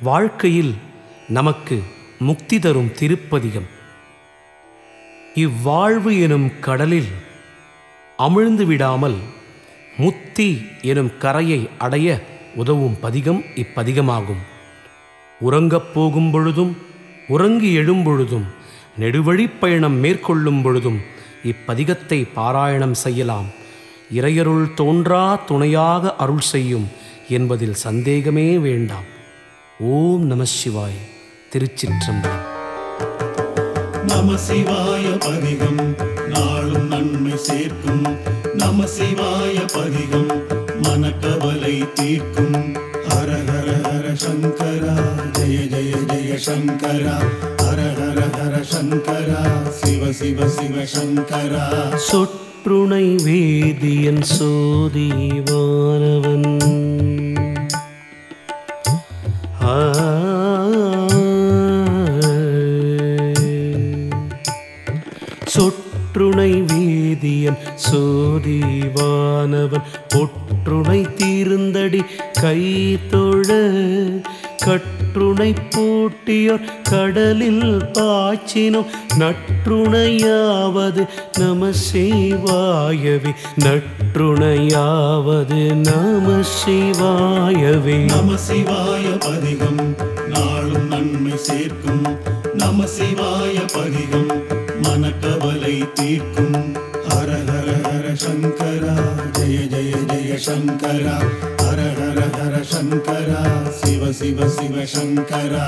வாழ்க்கையில் நமக்கு முக்தி தரும் திருப்பதிகம். இவ்வாழ்வு எனும் கடலில் அமிழ்ந்து விடாமல் முத்தி எனும் கரையை அடைய உதவும் பதிகம் இப்பதிகமாகும். உறங்கப் போகும் பொழுதும் உறங்கி எழும்பொழுதும் நெடுவழிப் பயணம் மேற்கொள்ளும் பொழுதும் இப்பதிகத்தை பாராயணம் செய்யலாம். இறையருள் தோன்றா துணையாக அருள் செய்யும் என்பதில் சந்தேகமே வேண்டாம். ஓம் நம சிவாய் திருச்சிற்றம்பலம். நம சிவாய பதிகம் நாளும் நன்மை சேர்க்கும். நம சிவாய பதிகம் மனக்கவலை தீர்க்கும். ஹர ஹர ஹர சங்கரா ஜெய ஜெய ஜெய சங்கரா. ஹர ஹர ஹர சங்கரா சிவ சிவ சிவ சங்கரா. சொற்றுணை வேதியன் சோதிவானவன் ஆ. வேதியன் சோதிவானவன் பொற்றுணை தீர்ந்தடி கை தொழ கற்றுணை பூட்டியோர் கடலில் பாய்ச்சினோம் நற்றுணையாவது நம செய்வாயவே நற்றுணையாவது நம செய்வாயவே. நம சிவாய பதிகம் நாளும் நன்மை சேர்க்கும். நம சிவாய பதிகம் மனக்கவலை தீர்க்கும். हर हर हर शङ्करा जय जय जय शङ्करा हर हर हर शङ्करा शिव शिव शिव शङ्करा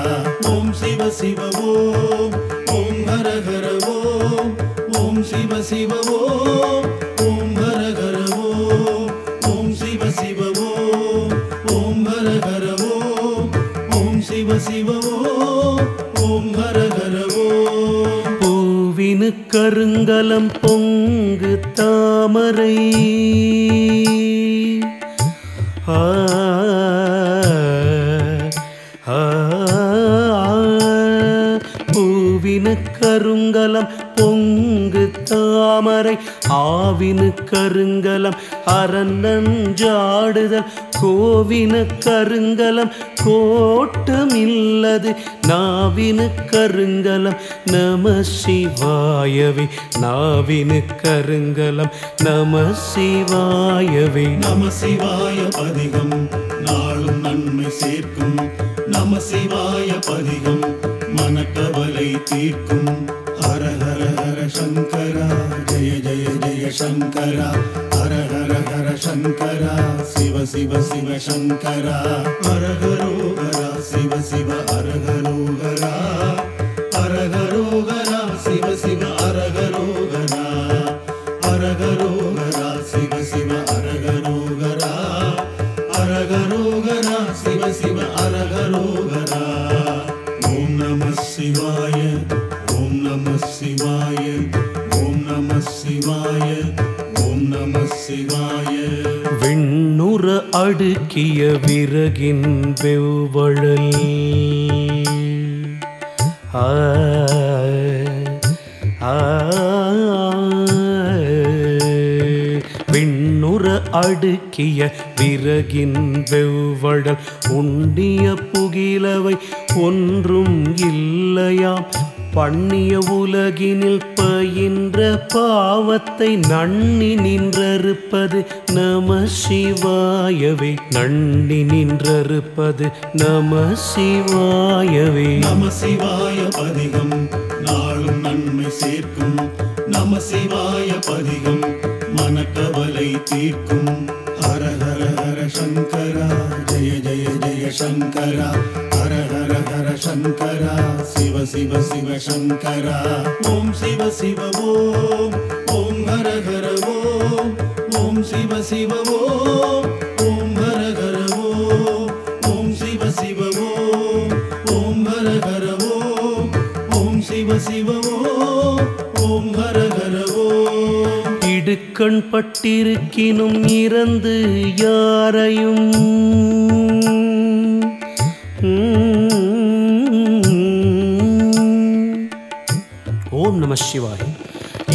ॐ शिव शिव ॐ हर हर ॐ शिव शिव ॐ கருங்கலம் பொங்கு தாமரை. ஆ, ஆ, கருங்கலம் பொங்கு தாமரை. ஆவினு கருங்கலம் அரநஞ்சாடுதல் கோவினு கருங்கலம் கோட்டமில்லது நாவினு கருங்கலம் நம சிவாயவே நாவினு கருங்கலம் நம சிவாயவே. நம சிவாய பதிகம் நாளும் நன்மை சேர்க்கும். நம சிவாய பதிகம் மனக்கவலை தீர்க்கும். हर हर हर शङ्करा जय जय जय शङ्करा हर हर हर शङ्करा शिव शिव शिव शङ्करा हर हरो गरुहरा शिव शिव हर हरो हरा। விண்ணுற அடுக்கிய விறகின் வெவ்வழல். ஆ, விண்ணுற அடுக்கிய விறகின் வெவ்வழல். உண்டிய புகிலவை ஒன்றும் இல்லையாம். பண்ணிய உலகினில் பயின்ற பாவத்தை நன்னி நின்றறுப்பது நம சிவாயவே. நன்னி நின்றறுப்பது நம சிவாயவே. நம சிவாய பதிகம் நாளும் நன்மை சேர்க்கும். நம சிவாய பதிகம் மனக்கவலை தீர்க்கும். ஹர ஹர ஹர சங்கரா ஜெய ஜெய ஜெய சங்கரா. ஹர ஹர ஹர சங்கரா சிவ சிவ சிவ சங்கரா. ஓம் சிவ சிவ ஓம். ஓம் ஹர ஹர ஓம். ஓம் சிவ சிவ ஓம். ஓம் ஹர ஹர ஓம். ஓம் சிவ சிவ ஓம். ஓம் ஹர ஹர ஓம். ஓம் சிவ சிவ ஓம். ஓம் ஹர ஹர ஓம். இடுக்கண் பட்டிருக்கினும் இறந்து யாரையும் ஓம் சிவாய்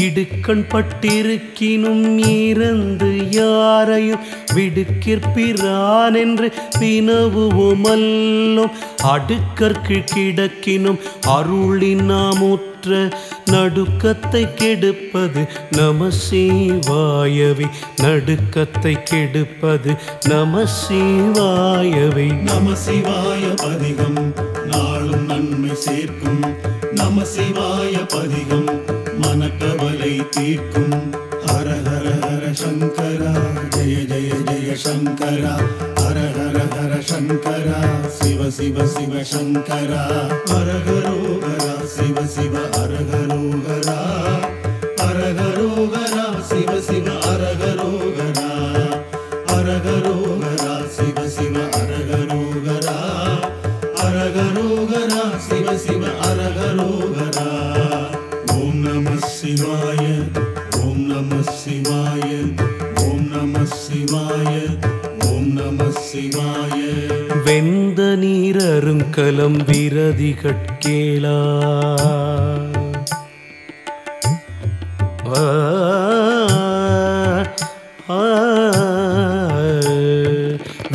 இடுக்கண் பட்டிருக்கினும் இறந்து யாரையும் விடுக்கிற்பிரான் என்று வினவுவோமல்லோம் அடுக்கற்கு கிடக்கினும் அருளினாமுற்ற நடுக்கத்தை கெடுப்பது நம சிவாயவே நடுக்கத்தை கெடுப்பது நம சிவாயவே நம சிவாய பதிகம். நாளும் நன்மை சேர்க்கும். நம சிவாய பதிகம் மனக்கவலை தீர்க்கும். ஹர ஹர ஹர சங்கரா ஜெய ஜெய ஜெய சங்கரா. ஹர ஹர ஹர சங்கரா சிவ சிவ சிவ சங்கரா. ஹரஹரோகரா சிவ வெந்த நீர் அருங்கலம் விரதி கட்கேளா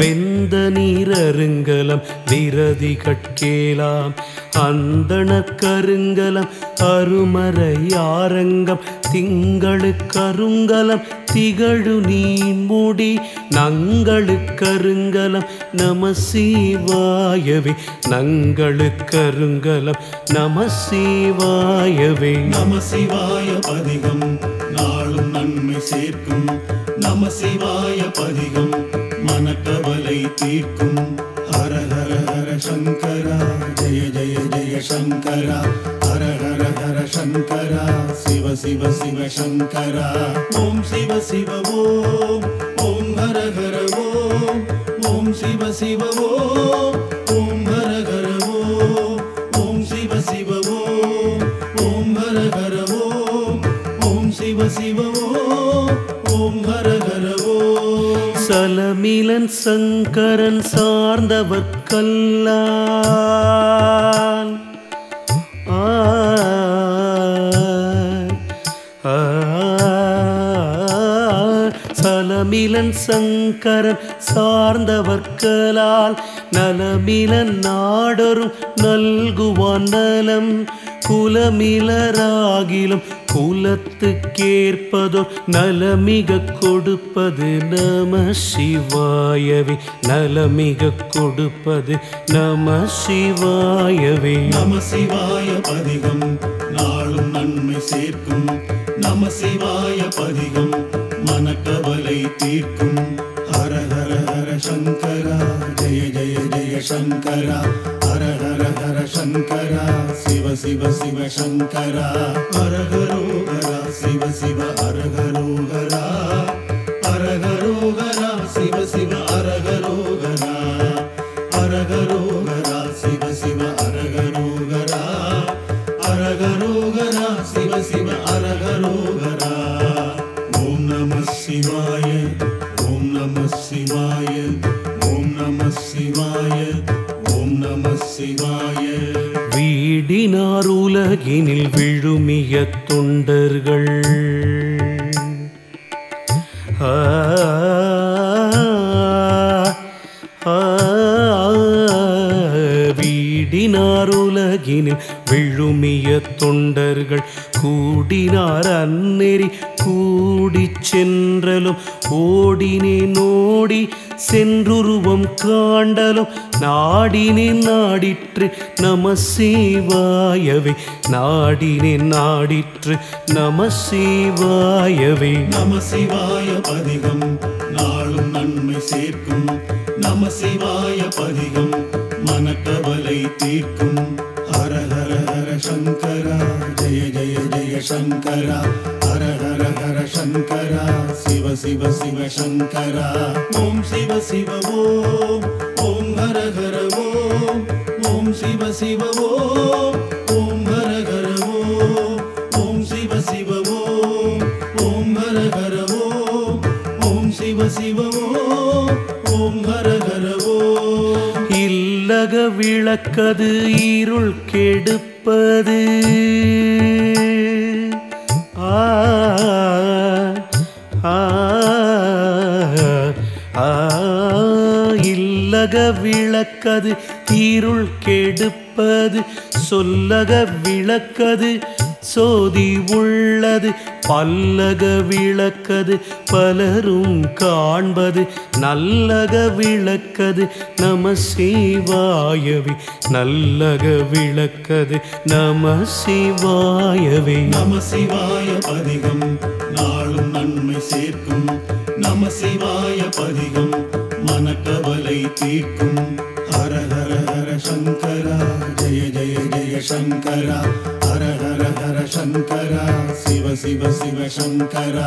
வெந்த நீர் அருங்கலம் விரதி கட்கேளாம் அந்தண கருங்கலம் அருமறையாரங்கம் திங்களு கருங்கலம் திகழு நீன் மூடி நங்களு கருங்கலம் நம சீவாயவே. நங்களு கருங்கலம் நம சீவாயவே. நம சிவாய பதிகம் நாளும் நன்மை சேர்க்கும். நம சிவாய பதிகம் மனக்கவலை தீர்க்கும். ஹர ஹர ஹர சங்கரா ஜெய ஜெய ஜெய சங்கரா ஹர ஹர ஹர சங்கரா சிவ சிவ சிவ சங்கர ஓம் சிவ சிவ ஓம் ஓம் ஹர ஹர ஓம் ஓம் சிவ சிவ ஓம் ஓம் ஹர ஹர ஓம் ஓம் சிவ சிவ ஓம் ஓம் ஹர ஹர ஓம் ஓம் சிவ சிவ ஓம் ஓம் ஹர ஹர ஓம் சலமிலன் சங்கரன் சார்ந்தவர் நலமிலன் சங்கரன் சார்ந்தவர்களால் நலமிலன் நாடரும் நல்குவான் நலம். குலமிலராகிலும் குலத்துக்கேற்பதோ நலமிக கொடுப்பது நம சிவாயவே. நலமிக கொடுப்பது நம சிவாயவே. நம சிவாய பதிகம் நாளும் நன்மை சேர்க்கும். நம சிவாய பதிகம் மனக்கவலை தீர்க்கும் ஹர ஹர ஹர சங்கரா ஜெய ஜெய ஜெய சங்கரா ஹர ஹர ஹர சங்கரா சிவ சிவ சிவ சங்கரா ஹரஹரோகரா சிவ சிவ ஹரஹரோகரா ஹரஹரோகரா வீடினார் உலகினில் விழுமிய தொண்டர்கள். ஆ, உலகினில் விழுமிய தொண்டர்கள் கூடினார் அந்நெறி. கூடி சென்றலும் ஓடினே நோடி சென்றுருவம் காண்டலும் நாடினே நாடிற்று நம சிவாயவே நாடினேன் நாடிற்று நம சிவாயவே நம சிவாய பதிகம் நாளும் நன்மை சேர்க்கும். நம சிவாய பதிகம் மனக்கவலை தீர்க்கும். हर हर हर शङ्करा जय जय जय शङ्करा हर हर हर शङ्करा शिव शिव शिव शङ्करा ॐ शिव शिव ॐ हर हर ओ ॐ शिव शिव ॐ விளக்கது இருள் கெடுப்பது. ஆ இல்லக விளக்கது இருள் கெடுப்பது. சொல்லக விளக்கது சோதி உள்ளது பல்லக விளக்கது பலரும் காண்பது நல்லக விளக்கது நம சிவாயவே. நல்லக விளக்கது நம சிவாயவே. நம சிவாய பதிகம் நாளும் நன்மை சேர்க்கும். நம சிவாய பதிகம் மனக்கவலை தீர்க்கும். ஹர ஹர ஹர சங்கரா ஜெய ஜெய ஜெய சங்கரா. हर हर हर शङ्कर शिव शिव शिव शङ्कर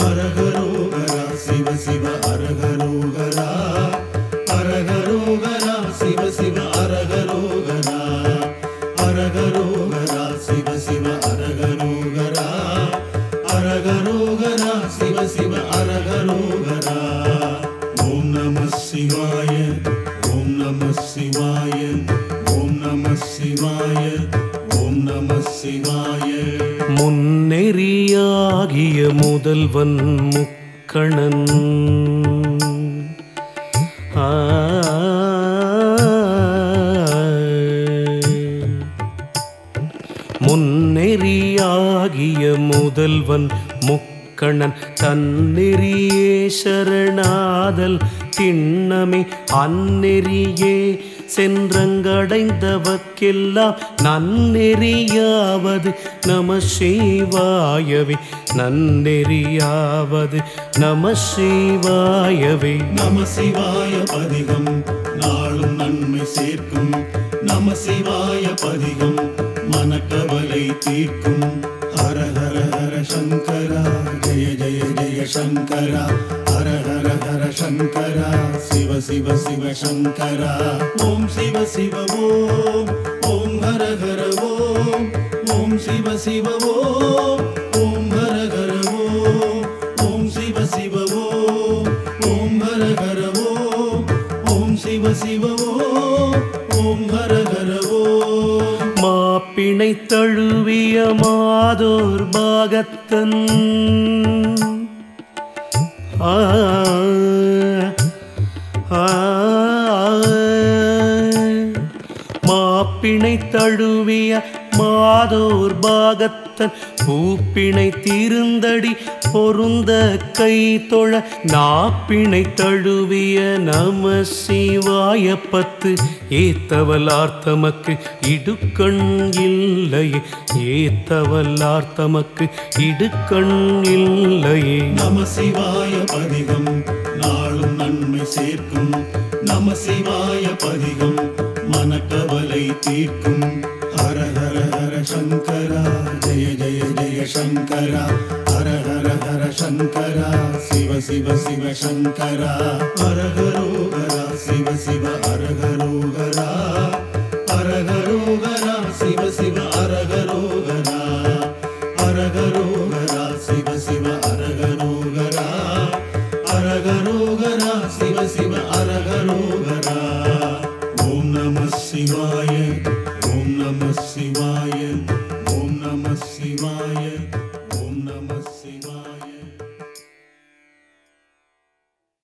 हर गरु शिव शिव हर गरो முதல்வன் முக்கணன். முன்னெறியாகிய முதல்வன் முக்கணன். தன்னெறியே சரணாதல் திண்ணமே அந்நெறியே சென்றங்கடைந்தவர்க்கெல்லாம் நன்னெறியாவது நம சிவாயவே நன்னெறியாவது நம சிவாயவே. நம சிவாய பதிகம் நாளும் நன்மை சேர்க்கும். நம சிவாய பதிகம் மனக்கவலை தீர்க்கும். ஹர ஹர ஹர சங்கரா ஜெய ஜெய ஜெய சங்கரா. ஹர ஹர ஹர சங்கரா சிவ சிவ சிவ சங்கரா ஓம் சிவ சிவ ஓம் ஓம் ஹர ஹர ஓம் ஓம் சிவ சிவ ஓம் ஓம் ஹர ஹர ஓம் ஓம் சிவ சிவ ஓம் ஓம் ஹர ஹர ஓம் ஓம் சிவ சிவ ஓம் ஓம் ஹர ஹர ஓம் மாப்பிணை தழுவிய மாதோர் பாகத்தன் ஆ, மாப்பிணை தழுவிய மாதோர் தன் பூப்பிணை தீருந்தடி பொருந்த கை தொழ நாப்பிணை தழுவிய நம சிவாய பத்து ஏத்தவலார்த்தமக்கு இடுக்கண் இல்லையே ஏத்தவலார்த்தமக்கு இடுக்கண் இல்லையே. நம சிவாய பதிகம் நாளும் நன்மை சேர்க்கும். நம சிவாய பதிகம் மனக்கவலை தீர்க்கும். ஹர ஹர. शङ्करा जय जय जय शङ्करा। हर हर हर शङ्करा शिव शिव शिव शङ्करा। हर गरु शिव शिव हर गरुहरा हर